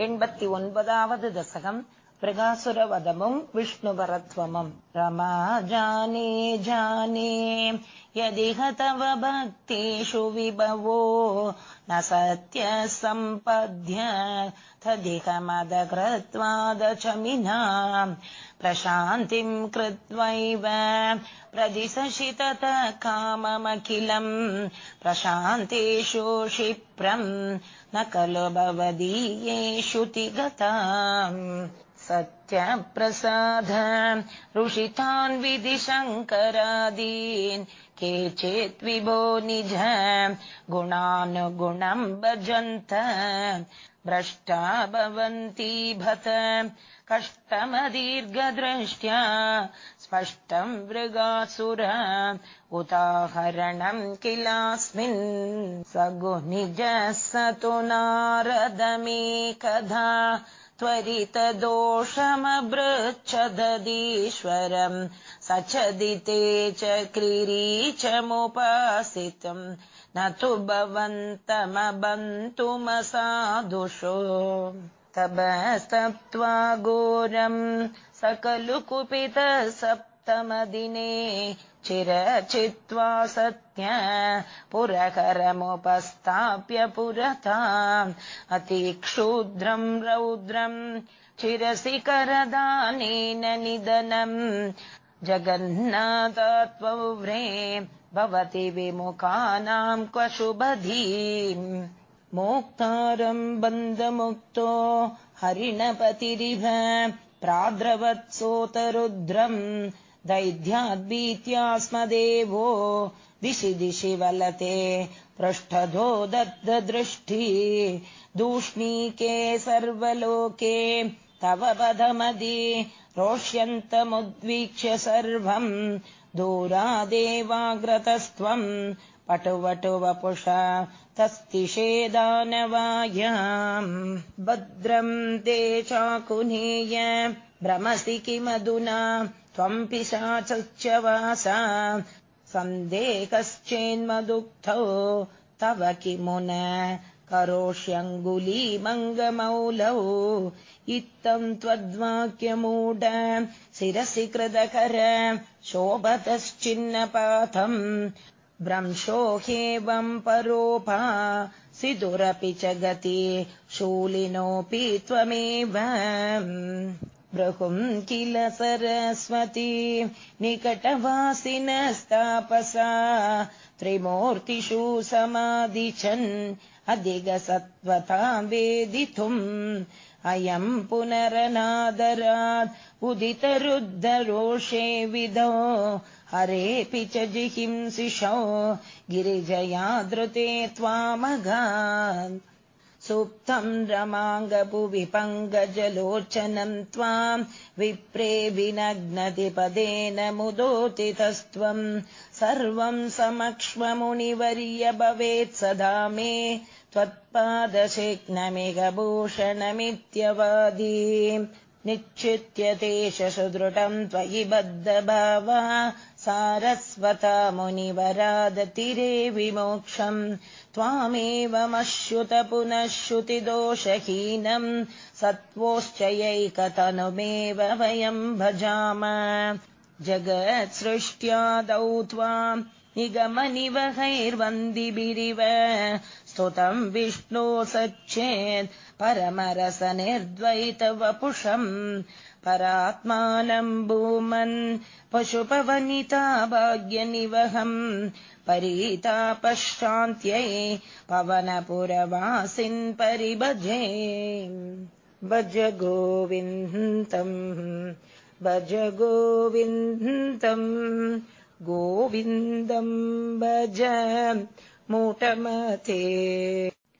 எண்பத்தி ஒன்பதாவது தசகம் प्रगासुरवदमुम् विष्णुवरत्वमम् रमा जाने जाने यदिह तव भक्तेषु विभवो न सत्यसम्पद्य तदिह कृत्वादचमिना प्रशान्तिम् कृत्वैव प्रदिशशितत काममखिलम् प्रशान्तेषु क्षिप्रम् न खलु भवदीयेषु तिगता सत्यप्रसाद ऋषितान् विधिशङ्करादीन् केचित् विभो निज गुणानुगुणम् भजन्त भ्रष्टा भवन्ती भत कष्टमदीर्घदृष्ट्या स्पष्टम् मृगासुर उदाहरणम् किलास्मिन् सगु निज स तु नारदमेकधा त्वरितदोषमभृच्छदीश्वरम् स चदिते च क्रीरीचमुपासितम् न तु भवन्तमबन्तुमसाधुषो तपस्तप्त्वा घोरम् सकलु कुपित सप्तमदिने चिरचित्वा सत्य पुरकरमुपस्थाप्य पुरता अतिक्षूद्रम् रौद्रम् चिरसि करदानेन निधनम् जगन्नाथत्वव्रे भवति विमुखानाम् क्व शुभधीम् मोक्तारम् बन्धमुक्तो हरिणपतिरिव प्राद्रवत्सोतरुद्रम् दैध्याद्भीत्यास्मदेवो दिशि दिशि वलते पृष्ठधो दत्तदृष्टि दूष्णीके सर्वलोके तव पदमदि रोष्यन्तमुद्वीक्ष्य सर्वम् दूरादेवाग्रतस्त्वम् पटुवटु वपुष तस्तिषेदानवायाम् भद्रम् ते चाकुनेय भ्रमसि किमधुना त्वम् पिशाच वासा सन्देहश्चेन्मदुःखौ तव किमुन करोष्यङ्गुलीमङ्गमौलौ। इत्थम् त्वद्वाक्यमूढ शिरसि कृतकर शोभतश्चिन्नपाथम् भ्रंशो ह्येवम् परोपा सिदुरपि च गति शूलिनोऽपि त्वमेव बृहुम् किल सरस्वती निकटवासिनस्तापसा त्रिमूर्तिषु समादिशन् अधिगसत्त्वता वेदितुम्। अयम् पुनरनादरात् उदितरुद्धरोषे विधो हरेऽपि च जिहिंसिषौ गिरिजया धृते त्वामगान् सुप्तम् रमाङ्गभुवि पङ्गजलोचनम् त्वाम् विप्रे विनग्नतिपदेन मुदोतितस्त्वम् सर्वम् समक्ष्ममुनिवर्य भवेत् सदा मे त्वत्पादशेघ्नमिगभूषणमित्यवादी निश्चित्य तेष सुदृढम् त्वयि बद्धभावा सारस्वता मुनिवरादतिरे विमोक्षम् त्वामेवमश्युत पुनः श्रुतिदोषहीनम् सत्त्वोश्चयैकतनुमेव वयम् भजाम। जगत्सृष्ट्यादौ त्वाम् निगमनिवहैर्वन्दिभिरिव स्तुतम् विष्णो सच्चेत् परमरसनिर्द्वैतवपुषम् परात्मानम् भूमन् पशुपवनिता भाग्यनिवहम् परीतापश्रान्त्यै पवनपुरवासिन् परिभजे। भज गोविन्दम् भज गोविन्दम् गोविन्दम् भज मूटमते